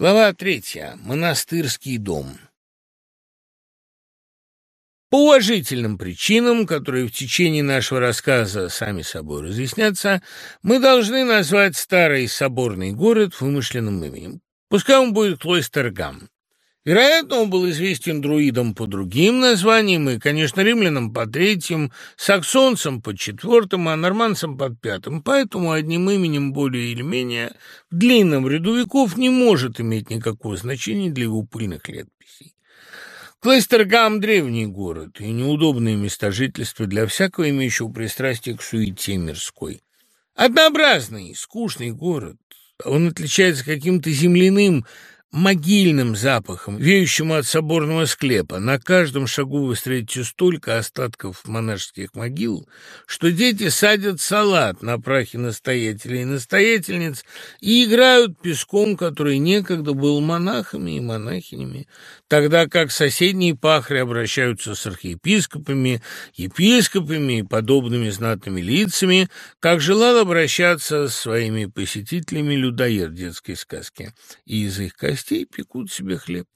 Глава третья. Монастырский дом. По уважительным причинам, которые в течение нашего рассказа сами собой разъяснятся, мы должны назвать старый соборный город вымышленным именем. Пускай он будет Клойстергам. Вероятно, он был известен друидам по другим названиям и, конечно, римлянам по третьим, саксонцам по четвертым, а норманцам под пятым. Поэтому одним именем более или менее в длинном ряду веков не может иметь никакого значения для его пыльных летописей. Клейстергам – древний город и неудобные места жительства для всякого имеющего пристрастие к суете мирской. Однообразный, скучный город. Он отличается каким-то земляным, могильным запахом, веющим от соборного склепа. На каждом шагу вы встретите столько остатков монашеских могил, что дети садят салат на прахе настоятелей и настоятельниц и играют песком, который некогда был монахами и монахинями, тогда как соседние пахри обращаются с архиепископами, епископами и подобными знатными лицами, как желал обращаться с своими посетителями людоед детской сказки, и из их костей пекут себе хлеб.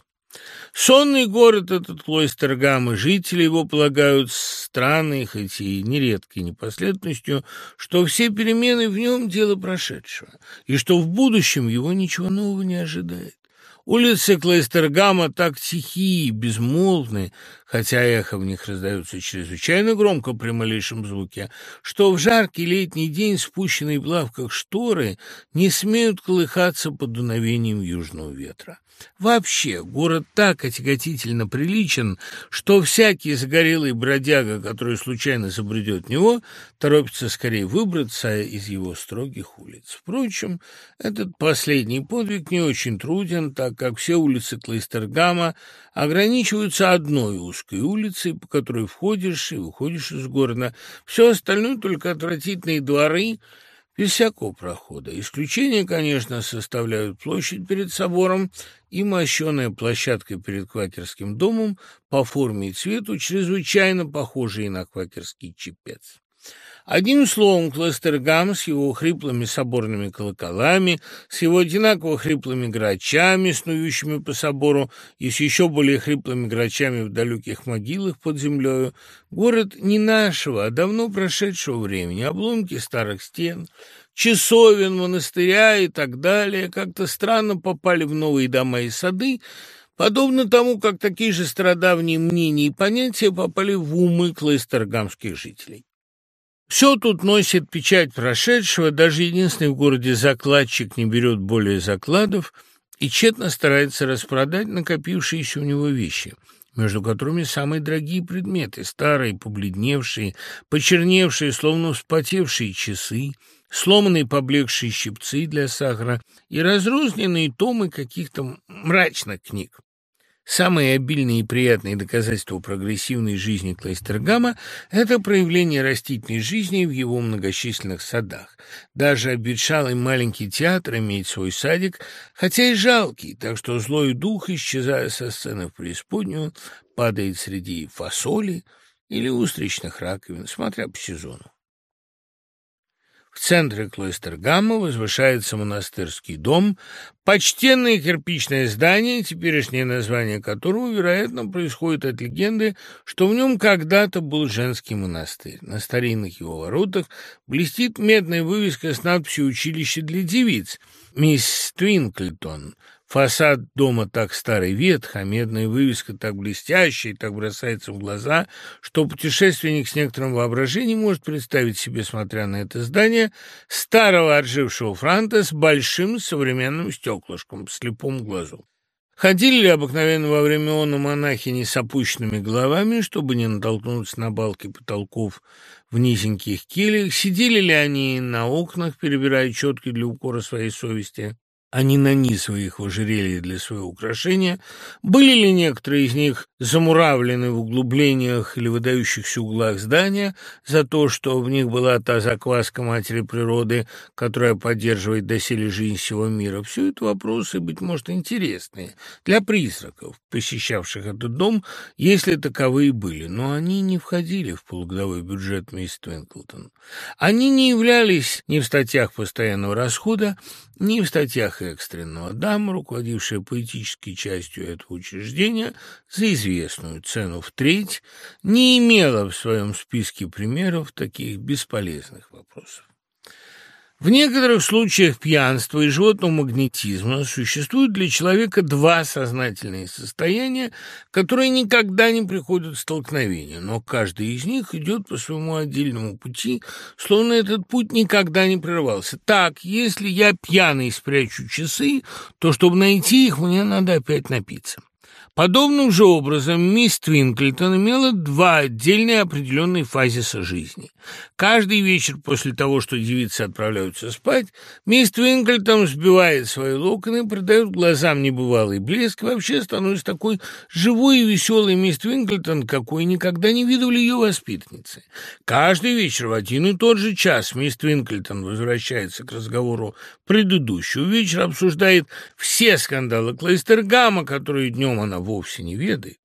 Сонный город этот Клойстергам, и жители его полагают странной, хоть и нередкой непоследностью, что все перемены в нем – дело прошедшего, и что в будущем его ничего нового не ожидает. Улицы Клейстергама так тихие, безмолвны, хотя эхо в них раздается чрезвычайно громко при малейшем звуке, что в жаркий летний день спущенные в лавках шторы не смеют колыхаться под дуновением южного ветра. Вообще, город так отяготительно приличен, что всякий загорелый бродяга, который случайно забредет в него, торопится скорее выбраться из его строгих улиц. Впрочем, этот последний подвиг не очень труден, так как все улицы Клейстергама ограничиваются одной узкой улицей, по которой входишь и выходишь из города. Все остальное только отвратительные дворы — без всякого прохода. Исключение, конечно, составляют площадь перед собором и мощеная площадка перед квакерским домом по форме и цвету, чрезвычайно похожие на квакерский чепец. Одним словом, Кластергам с его хриплыми соборными колоколами, с его одинаково хриплыми грачами, снующими по собору, и с еще более хриплыми грачами в далеких могилах под землею, город не нашего, а давно прошедшего времени, обломки старых стен, часовен, монастыря и так далее, как-то странно попали в новые дома и сады, подобно тому, как такие же стародавние мнения и понятия попали в умы клейстергамских жителей. Все тут носит печать прошедшего, даже единственный в городе закладчик не берет более закладов и тщетно старается распродать накопившиеся у него вещи, между которыми самые дорогие предметы, старые, побледневшие, почерневшие, словно вспотевшие часы, сломанные поблекшие щипцы для сахара и разрозненные томы каких-то мрачных книг. Самые обильные и приятные доказательства прогрессивной жизни Клейстергама – это проявление растительной жизни в его многочисленных садах. Даже обветшалый маленький театр имеет свой садик, хотя и жалкий, так что злой дух, исчезая со сцены в преисподнюю, падает среди фасоли или устричных раковин, смотря по сезону. В центре Клойстергамма возвышается монастырский дом, почтенное кирпичное здание, теперешнее название которого, вероятно, происходит от легенды, что в нем когда-то был женский монастырь. На старинных его воротах блестит медная вывеска с надписью «Училище для девиц» «Мисс Твинклтон», Фасад дома так старый ветх, а медная вывеска так блестящая и так бросается в глаза, что путешественник с некоторым воображением может представить себе, смотря на это здание, старого отжившего франта с большим современным стеклышком в слепом глазу. Ходили ли обыкновенно во время она монахини с опущенными головами, чтобы не натолкнуться на балки потолков в низеньких кельях? Сидели ли они на окнах, перебирая четки для укора своей совести? Они нанизывая их в ожерелье для своего украшения, были ли некоторые из них замуравлены в углублениях или выдающихся углах здания за то, что в них была та закваска матери природы, которая поддерживает доселе жизнь всего мира. Все это вопросы, быть может, интересные для призраков, посещавших этот дом, если таковые были, но они не входили в полугодовой бюджет мисс Твинклтон. Они не являлись ни в статьях постоянного расхода, ни в статьях экстренного дама, руководившая поэтической частью этого учреждения за известную цену в треть, не имела в своем списке примеров таких бесполезных вопросов. В некоторых случаях пьянства и животного магнетизма существуют для человека два сознательные состояния, которые никогда не приходят в столкновение, но каждый из них идет по своему отдельному пути, словно этот путь никогда не прерывался. Так, если я пьяный спрячу часы, то, чтобы найти их, мне надо опять напиться. Подобным же образом мисс Твинклтон имела два отдельные определенные фазиса жизни. Каждый вечер после того, что девицы отправляются спать, мисс Твинклтон сбивает свои локоны, придает глазам небывалый блеск и вообще становится такой живой и веселой мисс Твинклтон, какой никогда не видывали ее воспитанницы. Каждый вечер в один и тот же час мисс Твинклтон возвращается к разговору предыдущего вечера, обсуждает все скандалы Клейстергама, которые днем она вовсе не ведает,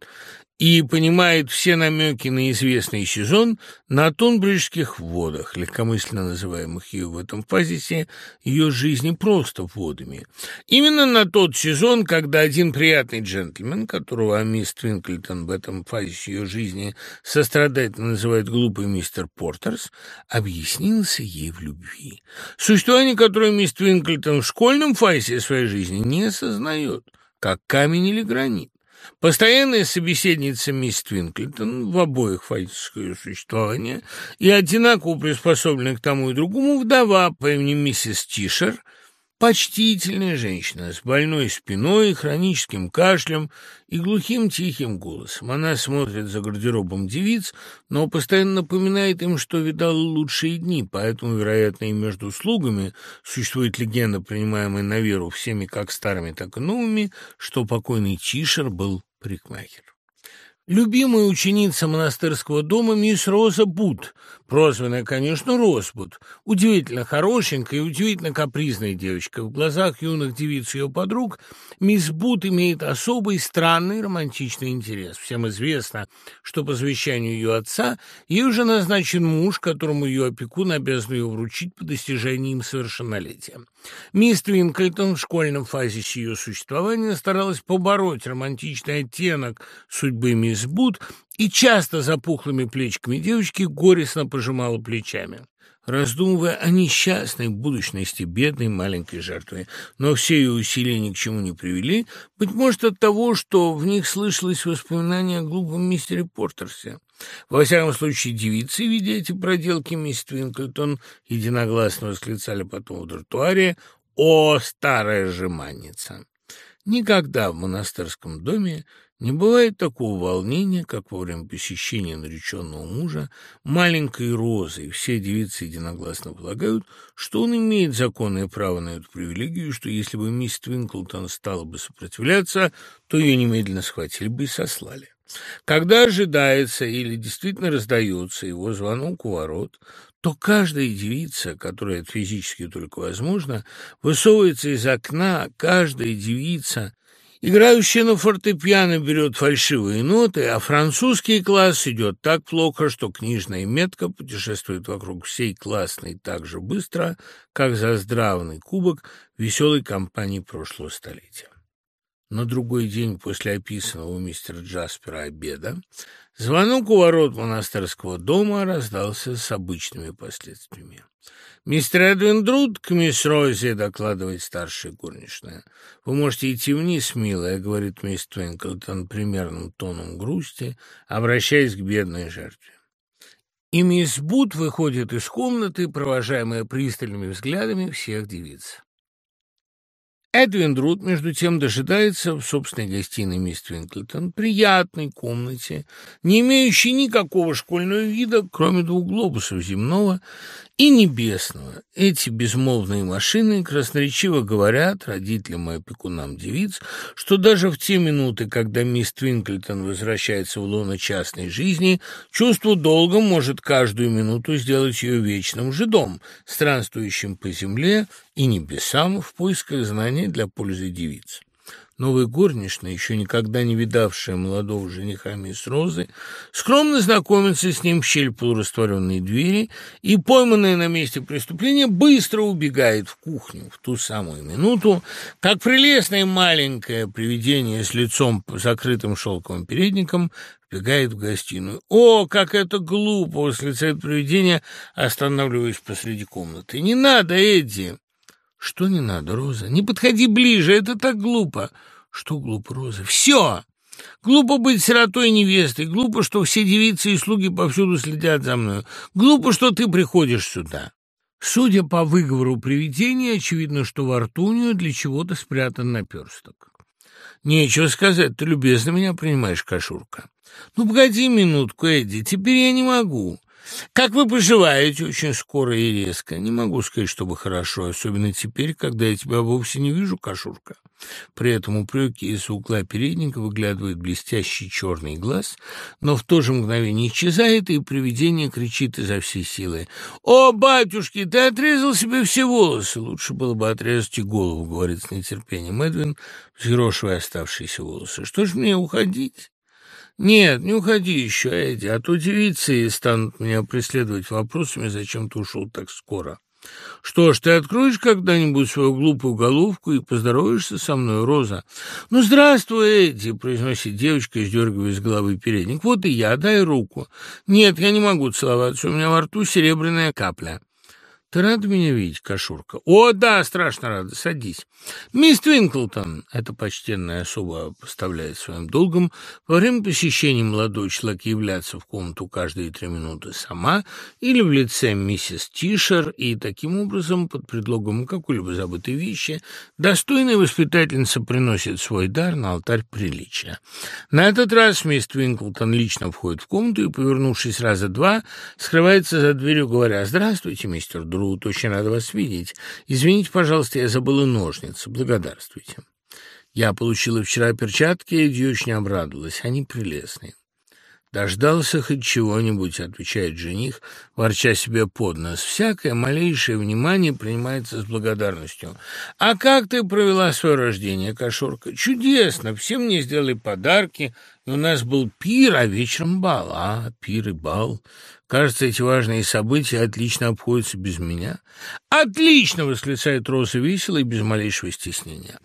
и понимает все намеки на известный сезон на тонбриджских водах, легкомысленно называемых ее в этом фазисе, ее жизни просто водами. Именно на тот сезон, когда один приятный джентльмен, которого мисс Твинклтон в этом фазисе ее жизни сострадательно называет глупый мистер Портерс, объяснился ей в любви. Существование, которое мисс Твинклтон в школьном фазе своей жизни не осознает, как камень или гранит. Постоянная собеседница мисс Твинклтон в обоих фактическое существование и одинаково приспособленная к тому и другому вдова по имени миссис Тишер – Почтительная женщина с больной спиной, хроническим кашлем и глухим тихим голосом. Она смотрит за гардеробом девиц, но постоянно напоминает им, что видала лучшие дни, поэтому, вероятно, и между слугами существует легенда, принимаемая на веру всеми как старыми, так и новыми, что покойный Тишер был парикмахер. Любимая ученица монастырского дома мисс Роза Бут, прозванная, конечно, Розбут, удивительно хорошенькая и удивительно капризная девочка. В глазах юных девиц ее подруг мисс Бут имеет особый, странный, романтичный интерес. Всем известно, что по завещанию ее отца ей уже назначен муж, которому ее опекун обязан ее вручить по достижении им совершеннолетия. Мисс Твинклтон в школьном фазе ее существования старалась побороть романтичный оттенок судьбы мисс Бут и часто запухлыми плечиками девочки горестно пожимала плечами раздумывая о несчастной будущности бедной маленькой жертвы. Но все ее усилия ни к чему не привели, быть может, от того, что в них слышалось воспоминание о глупом мистере Портерсе. Во всяком случае, девицы, видя эти проделки мисс Твинклтон, единогласно восклицали потом в тротуаре «О, старая жеманница!» Никогда в монастырском доме не бывает такого волнения, как во время посещения нареченного мужа маленькой розы, и все девицы единогласно полагают, что он имеет законное право на эту привилегию, что если бы мисс Твинклтон стала бы сопротивляться, то ее немедленно схватили бы и сослали. Когда ожидается или действительно раздается его звонок у ворот, то каждая девица, которая это физически только возможно, высовывается из окна, каждая девица Играющая на фортепиано берет фальшивые ноты, а французский класс идет так плохо, что книжная метка путешествует вокруг всей классной так же быстро, как заздравный кубок веселой компании прошлого столетия. На другой день после описанного у мистера Джаспера обеда звонок у ворот монастырского дома раздался с обычными последствиями. «Мистер Эдвин Друд к мисс Розе», — докладывает старшая горничная. «Вы можете идти вниз, милая», — говорит мисс Твинклтон примерным тоном грусти, обращаясь к бедной жертве. И мисс Бут выходит из комнаты, провожаемая пристальными взглядами всех девиц. Эдвин Друд, между тем, дожидается в собственной гостиной мисс Твинклтон, приятной комнате, не имеющей никакого школьного вида, кроме двух глобусов земного и небесного. Эти безмолвные машины красноречиво говорят родителям и опекунам девиц, что даже в те минуты, когда мисс Твинклтон возвращается в лоно частной жизни, чувство долга может каждую минуту сделать ее вечным жидом, странствующим по земле и небесам в поисках знаний для пользы девиц. Новая горничная, еще никогда не видавшая молодого жениха мисс Розы, скромно знакомится с ним в щель полурастворенной двери и, пойманная на месте преступления, быстро убегает в кухню в ту самую минуту, как прелестное маленькое привидение с лицом закрытым шелковым передником вбегает в гостиную. «О, как это глупо!» — восклицает привидение, останавливаясь посреди комнаты. «Не надо, Эдди!» «Что не надо, Роза? Не подходи ближе, это так глупо!» «Что глупо, Роза? Все!» Глупо быть сиротой невестой, глупо, что все девицы и слуги повсюду следят за мной, глупо, что ты приходишь сюда. Судя по выговору привидения, очевидно, что во рту у нее для чего-то спрятан наперсток. Нечего сказать, ты любезно меня принимаешь, кошурка. Ну, погоди минутку, Эдди, теперь я не могу. Как вы поживаете очень скоро и резко? Не могу сказать, чтобы хорошо, особенно теперь, когда я тебя вовсе не вижу, кошурка. При этом упреки из угла передника выглядывает блестящий черный глаз, но в то же мгновение исчезает, и привидение кричит изо всей силы. «О, батюшки, ты отрезал себе все волосы!» «Лучше было бы отрезать и голову», — говорит с нетерпением Эдвин, взъерошивая оставшиеся волосы. «Что ж мне уходить?» «Нет, не уходи еще, Эдди, а то девицы станут меня преследовать вопросами, зачем ты ушел так скоро». «Что ж, ты откроешь когда-нибудь свою глупую головку и поздороваешься со мной, Роза?» «Ну, здравствуй, Эдди», — произносит девочка, сдергивая с головы передник. «Вот и я, дай руку». «Нет, я не могу целоваться, у меня во рту серебряная капля». «Ты рада меня видеть, кошурка?» «О, да, страшно рада. Садись». «Мисс Твинклтон», — эта почтенная особа поставляет своим долгом, во время посещения молодой человек являться в комнату каждые три минуты сама или в лице миссис Тишер, и таким образом, под предлогом какой-либо забытой вещи, достойная воспитательница приносит свой дар на алтарь приличия. На этот раз мисс Твинклтон лично входит в комнату и, повернувшись раза два, скрывается за дверью, говоря «Здравствуйте, мистер Дру». Друт, очень рада вас видеть. Извините, пожалуйста, я забыла ножницы. Благодарствуйте. Я получила вчера перчатки, и очень обрадовалась. Они прелестные. «Дождался хоть чего-нибудь», — отвечает жених, ворча себе под нос. «Всякое малейшее внимание принимается с благодарностью. А как ты провела свое рождение, кошурка?» «Чудесно! Все мне сделали подарки, и у нас был пир, а вечером бал». «А, пир и бал. Кажется, эти важные события отлично обходятся без меня». «Отлично!» — восклицает Роза весело и без малейшего стеснения.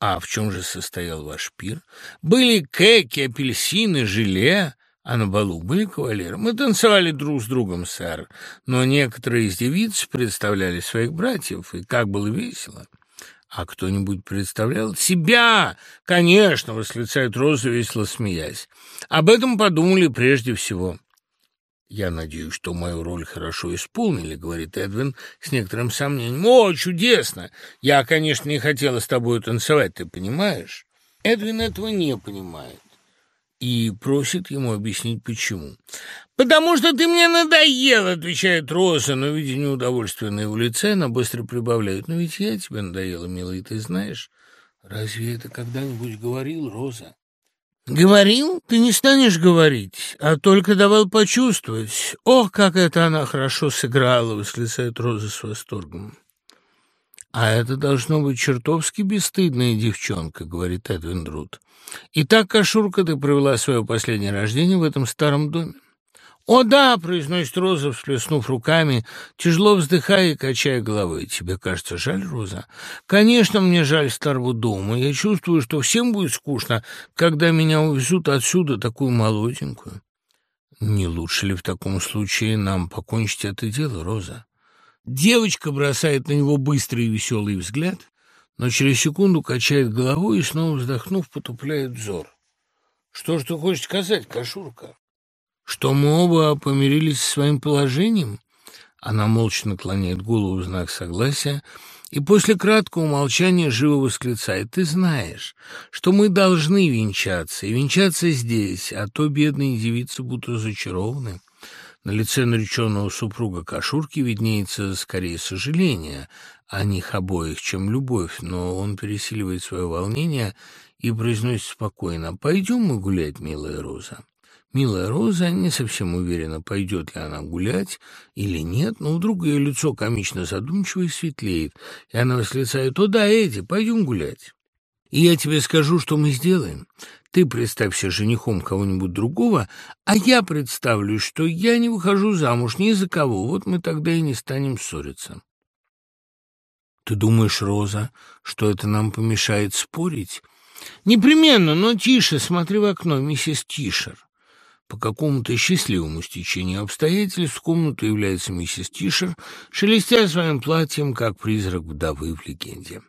«А в чем же состоял ваш пир?» «Были кеки, апельсины, желе». А на балу были кавалеры? Мы танцевали друг с другом, сэр, но некоторые из девиц представляли своих братьев, и как было весело. А кто-нибудь представлял? Себя! Конечно, восклицает Роза, весело смеясь. Об этом подумали прежде всего. «Я надеюсь, что мою роль хорошо исполнили», — говорит Эдвин с некоторым сомнением. «О, чудесно! Я, конечно, не хотела с тобой танцевать, ты понимаешь?» Эдвин этого не понимает и просит ему объяснить, почему. «Потому что ты мне надоел», — отвечает Роза, но, видя неудовольствие на его лице, она быстро прибавляет. «Но ведь я тебе надоела, милый, ты знаешь. Разве это когда-нибудь говорил, Роза?» «Говорил? Ты не станешь говорить, а только давал почувствовать. Ох, как это она хорошо сыграла!» — восклицает Роза с восторгом. «А это должно быть чертовски бесстыдная девчонка», — говорит Эдвин Друд. «Итак, Кашурка, ты провела свое последнее рождение в этом старом доме?» «О, да!» — произносит Роза, всплеснув руками, тяжело вздыхая и качая головой. «Тебе кажется жаль, Роза?» «Конечно, мне жаль старого дома. Я чувствую, что всем будет скучно, когда меня увезут отсюда, такую молоденькую». «Не лучше ли в таком случае нам покончить это дело, Роза?» Девочка бросает на него быстрый и веселый взгляд, но через секунду качает головой и, снова вздохнув, потупляет взор. «Что ж ты хочешь сказать, Кашурка? Что мы оба помирились со своим положением?» Она молча наклоняет голову в знак согласия и после краткого молчания живо восклицает. «Ты знаешь, что мы должны венчаться, и венчаться здесь, а то бедные девицы будут разочарованы». На лице нареченного супруга Кашурки виднеется скорее сожаление о них обоих, чем любовь, но он пересиливает свое волнение и произносит спокойно «Пойдем мы гулять, милая Роза». Милая Роза не совсем уверена, пойдет ли она гулять или нет, но вдруг ее лицо комично задумчиво и светлеет, и она восклицает «О да, Эдди, пойдем гулять». И я тебе скажу, что мы сделаем. Ты представься женихом кого-нибудь другого, а я представлю, что я не выхожу замуж ни за кого. Вот мы тогда и не станем ссориться. Ты думаешь, Роза, что это нам помешает спорить? Непременно, но тише, смотри в окно, миссис Тишер. По какому-то счастливому стечению обстоятельств в комнату является миссис Тишер, шелестя своим платьем, как призрак вдовы в легенде.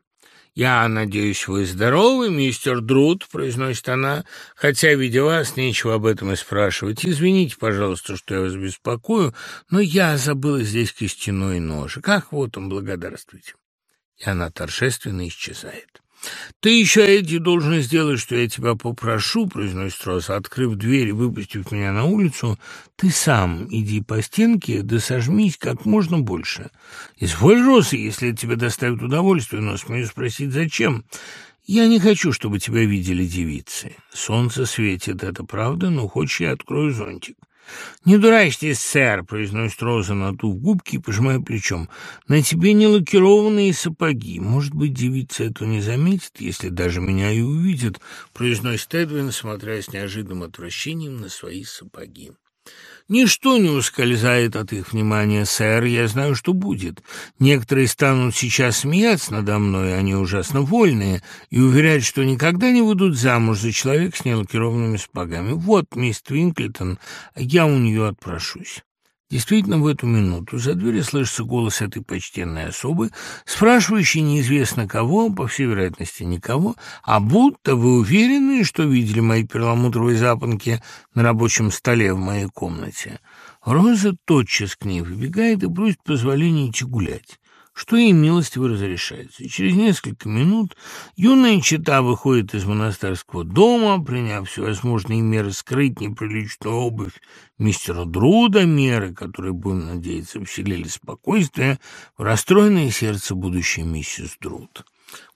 «Я надеюсь, вы здоровы, мистер Друд», — произносит она, «хотя, видя вас, нечего об этом и спрашивать. Извините, пожалуйста, что я вас беспокою, но я забыла здесь костяной нож. Как вот он, благодарствуйте». И она торжественно исчезает. «Ты еще, Эдди, должен сделать, что я тебя попрошу», — произносит Роза, открыв дверь и выпустив меня на улицу. «Ты сам иди по стенке, да сожмись как можно больше. Изволь, Роза, если это тебе доставит удовольствие, но смею спросить, зачем?» «Я не хочу, чтобы тебя видели девицы. Солнце светит, это правда, но хочешь, я открою зонтик. «Не дурачьтесь, сэр», — произносит Роза, надув губки и пожимая плечом. «На тебе не лакированные сапоги. Может быть, девица этого не заметит, если даже меня и увидит», — произносит Эдвин, смотря с неожиданным отвращением на свои сапоги. Ничто не ускользает от их внимания, сэр, я знаю, что будет. Некоторые станут сейчас смеяться надо мной, они ужасно вольные, и уверять, что никогда не выйдут замуж за человека с нелакированными сапогами. Вот, мисс Твинклитон, я у нее отпрошусь. Действительно, в эту минуту за дверью слышится голос этой почтенной особы, спрашивающей неизвестно кого, по всей вероятности никого, а будто вы уверены, что видели мои перламутровые запонки на рабочем столе в моей комнате. Роза тотчас к ней выбегает и просит позволения идти гулять что ей милостиво разрешается. И через несколько минут юная чита выходит из монастырского дома, приняв всевозможные меры скрыть неприличную обувь мистера Друда, меры, которые, будем надеяться, вселили спокойствие в расстроенное сердце будущей миссис Друд.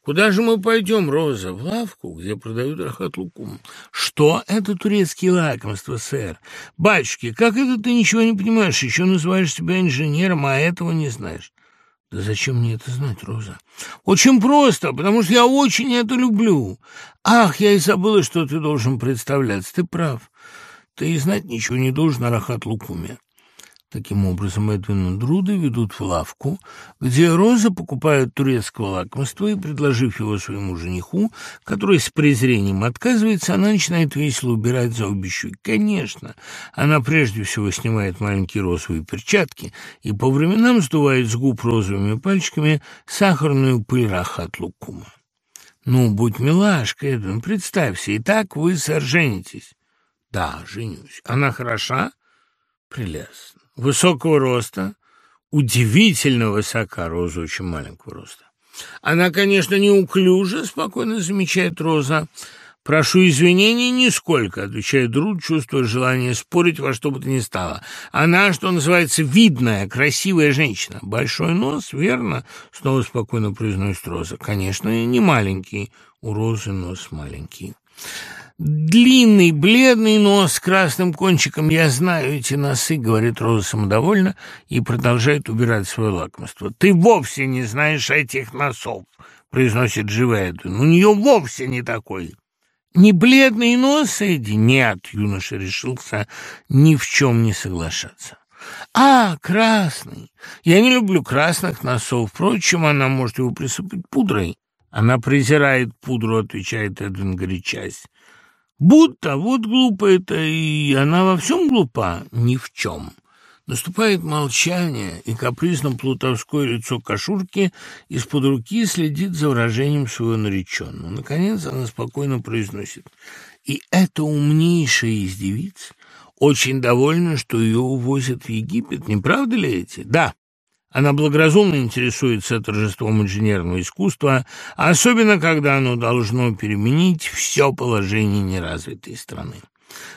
«Куда же мы пойдем, Роза? В лавку, где продают рахат-лукум». «Что это турецкие лакомства, сэр? Батюшки, как это ты ничего не понимаешь? Еще называешь себя инженером, а этого не знаешь». Зачем мне это знать, Роза? Очень просто, потому что я очень это люблю. Ах, я и забыла, что ты должен представляться. Ты прав. Ты и знать ничего не должен о Рахат-Лукуме. Таким образом, Эдвина Друда ведут в лавку, где Роза покупает турецкого лакомства и, предложив его своему жениху, который с презрением отказывается, она начинает весело убирать за обе щеки. Конечно, она прежде всего снимает маленькие розовые перчатки и по временам сдувает с губ розовыми пальчиками сахарную пыль рахат лукума. «Ну, будь милашка, Эдвин, представься, и так вы, сэр, женитесь». «Да, женюсь. Она хороша?» «Прелестно высокого роста, удивительно высока, Роза очень маленького роста. Она, конечно, неуклюжа, спокойно замечает Роза. «Прошу извинений нисколько», — отвечает Друд, чувствуя желание спорить во что бы то ни стало. «Она, что называется, видная, красивая женщина. Большой нос, верно?» — снова спокойно произносит Роза. «Конечно, не маленький. У Розы нос маленький». Длинный, бледный нос с красным кончиком. Я знаю эти носы, говорит Роза самодовольно и продолжает убирать свое лакомство. Ты вовсе не знаешь этих носов, произносит живая У нее вовсе не такой. Не бледный нос, Эдди? Нет, юноша решился ни в чем не соглашаться. «А, красный! Я не люблю красных носов. Впрочем, она может его присыпать пудрой». «Она презирает пудру», — отвечает Эдвин горячась. Будто вот глупо это, и она во всем глупа, ни в чем. Наступает молчание, и капризно-плутовское лицо кошурки из-под руки следит за выражением своего нареченного. Наконец она спокойно произносит. И это умнейшая из девиц очень довольна, что ее увозят в Египет. Не правда ли эти? Да. Она благоразумно интересуется торжеством инженерного искусства, особенно когда оно должно переменить все положение неразвитой страны.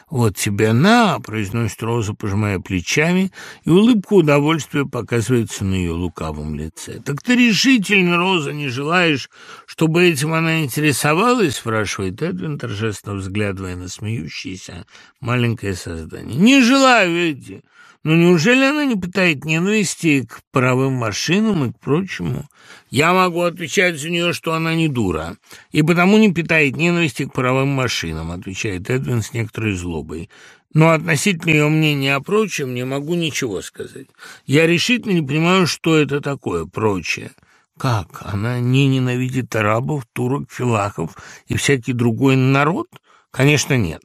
«Вот тебе на!» — произносит Роза, пожимая плечами, и улыбка удовольствия показывается на ее лукавом лице. «Так ты решительно, Роза, не желаешь, чтобы этим она интересовалась?» — спрашивает Эдвин, торжественно взглядывая на смеющееся маленькое создание. «Не желаю, Эдди. Но неужели она не питает ненависти к паровым машинам и к прочему? Я могу отвечать за нее, что она не дура, и потому не питает ненависти к паровым машинам, отвечает Эдвин с некоторой злобой. Но относительно ее мнения о прочем не могу ничего сказать. Я решительно не понимаю, что это такое прочее. Как? Она не ненавидит арабов, турок, филахов и всякий другой народ? Конечно, нет.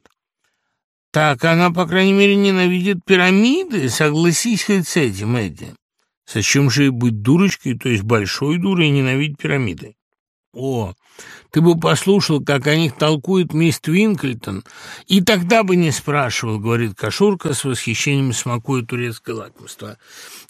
Так она, по крайней мере, ненавидит пирамиды, согласись хоть с этим, Эдди. Зачем же быть дурочкой, то есть большой дурой, и ненавидеть пирамиды? О, ты бы послушал, как о них толкует мисс Твинклтон, и тогда бы не спрашивал, говорит Кашурка с восхищением смакуя турецкое лакомство.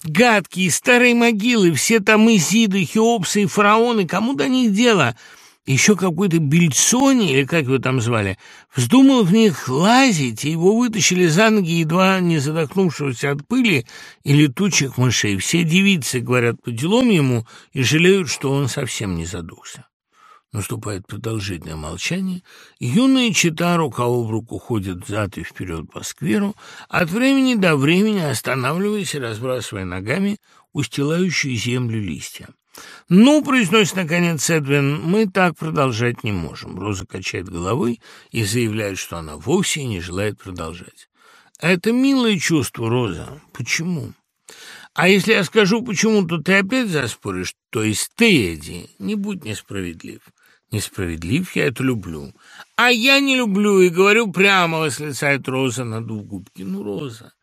Гадкие старые могилы, все там Изиды, Хеопсы и фараоны, кому до них дело? — еще какой-то Бельцони, или как его там звали, вздумал в них лазить, и его вытащили за ноги, едва не задохнувшегося от пыли и летучих мышей. Все девицы говорят по делам ему и жалеют, что он совсем не задухся. Наступает продолжительное молчание. Юные чита рука об руку ходят взад и вперед по скверу, от времени до времени останавливаясь и разбрасывая ногами устилающие землю листья. «Ну, — произносит наконец Эдвин, — мы так продолжать не можем». Роза качает головой и заявляет, что она вовсе не желает продолжать. «Это милое чувство, Роза. Почему?» «А если я скажу, почему, то ты опять заспоришь? То есть ты, Эдди, не будь несправедлив». «Несправедлив, я это люблю». «А я не люблю и говорю прямо», — восклицает Роза, надув губки. «Ну, Роза,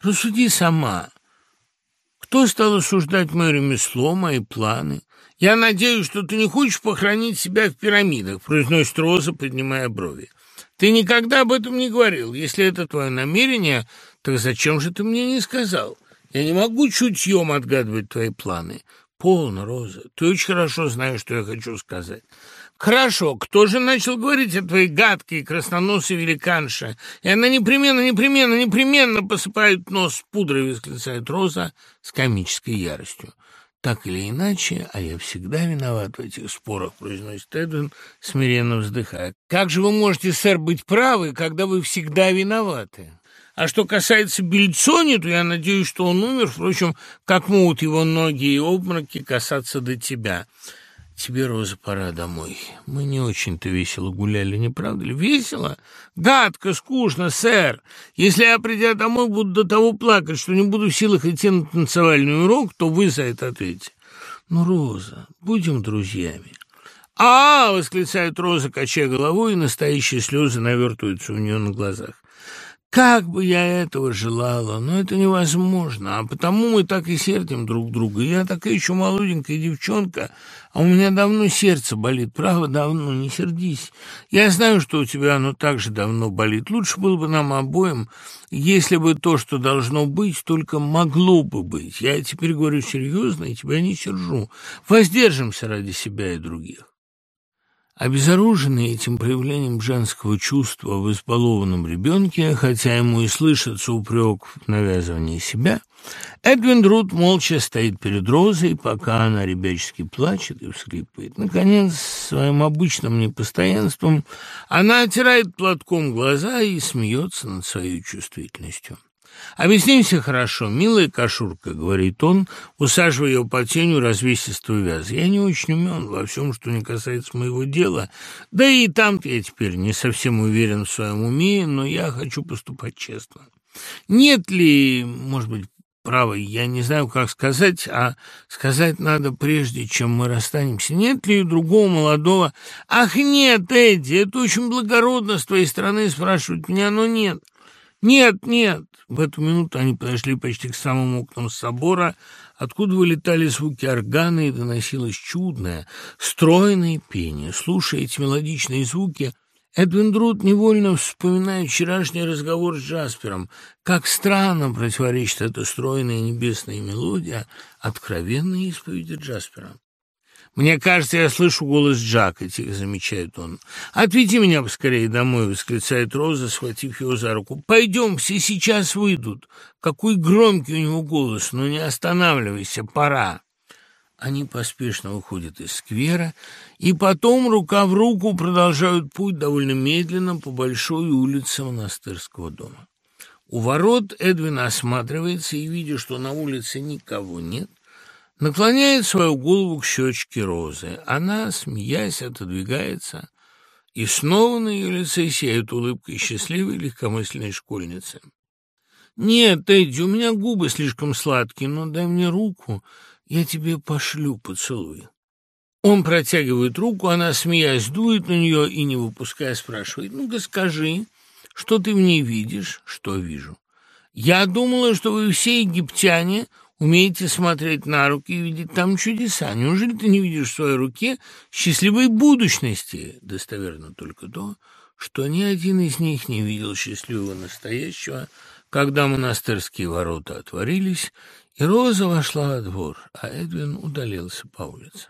рассуди сама». Кто стал осуждать мое ремесло, мои планы? Я надеюсь, что ты не хочешь похоронить себя в пирамидах, произносит Роза, поднимая брови. Ты никогда об этом не говорил. Если это твое намерение, так зачем же ты мне не сказал? Я не могу чутьем отгадывать твои планы. Полно, Роза. Ты очень хорошо знаешь, что я хочу сказать. «Хорошо, кто же начал говорить о твоей гадкой красноносой великанше? И она непременно, непременно, непременно посыпает нос пудрой», — восклицает Роза с комической яростью. «Так или иначе, а я всегда виноват в этих спорах», — произносит Эдвин, смиренно вздыхая. «Как же вы можете, сэр, быть правы, когда вы всегда виноваты?» А что касается Бельцони, то я надеюсь, что он умер, впрочем, как могут его ноги и обмороки касаться до тебя. Тебе, Роза, пора домой. Мы не очень-то весело гуляли, не правда ли? Весело? Гадко, скучно, сэр. Если я, придя домой, буду до того плакать, что не буду в силах идти на танцевальный урок, то вы за это ответите. Ну, Роза, будем друзьями. «А!» — восклицает Роза, качая головой, и настоящие слезы навертываются у нее на глазах. Как бы я этого желала, но это невозможно, а потому мы так и сердим друг друга. Я такая еще молоденькая девчонка, а у меня давно сердце болит, право, давно, не сердись. Я знаю, что у тебя оно также давно болит. Лучше было бы нам обоим, если бы то, что должно быть, только могло бы быть. Я теперь говорю серьезно и тебя не сержу. Воздержимся ради себя и других. Обезоруженный этим проявлением женского чувства в избалованном ребенке, хотя ему и слышится упрек в навязывании себя, Эдвин Друд молча стоит перед Розой, пока она ребячески плачет и всхлипывает. Наконец, своим обычным непостоянством она отирает платком глаза и смеется над своей чувствительностью. «Объяснимся хорошо, милая кошурка», — говорит он, усаживая ее по тенью развесистого вяза. «Я не очень умен во всем, что не касается моего дела. Да и там-то я теперь не совсем уверен в своем уме, но я хочу поступать честно. Нет ли, может быть, право, я не знаю, как сказать, а сказать надо прежде, чем мы расстанемся. Нет ли другого молодого... Ах, нет, Эдди, это очень благородно с твоей стороны спрашивать меня, но нет. Нет, нет. В эту минуту они подошли почти к самым окнам собора, откуда вылетали звуки органа и доносилось чудное, стройное пение. Слушая эти мелодичные звуки, Эдвин Друд невольно вспоминает вчерашний разговор с Джаспером. Как странно противоречит эта стройная небесная мелодия откровенной исповеди Джаспера. «Мне кажется, я слышу голос Джака», — тихо замечает он. «Отведи меня поскорее домой», — восклицает Роза, схватив его за руку. «Пойдем, все сейчас выйдут. Какой громкий у него голос, но не останавливайся, пора». Они поспешно выходят из сквера и потом рука в руку продолжают путь довольно медленно по большой улице монастырского дома. У ворот Эдвин осматривается и, видя, что на улице никого нет, наклоняет свою голову к щечке Розы. Она, смеясь, отодвигается, и снова на ее лице сияет улыбкой счастливой легкомысленной школьницы. «Нет, Эдди, у меня губы слишком сладкие, но дай мне руку, я тебе пошлю поцелуй». Он протягивает руку, она, смеясь, дует на нее и, не выпуская, спрашивает, «Ну-ка скажи, что ты в ней видишь?» «Что вижу?» «Я думала, что вы все египтяне умеете смотреть на руки и видеть там чудеса. Неужели ты не видишь в своей руке счастливой будущности?» «Достоверно только то, что ни один из них не видел счастливого настоящего, когда монастырские ворота отворились, и Роза вошла во двор, а Эдвин удалился по улице.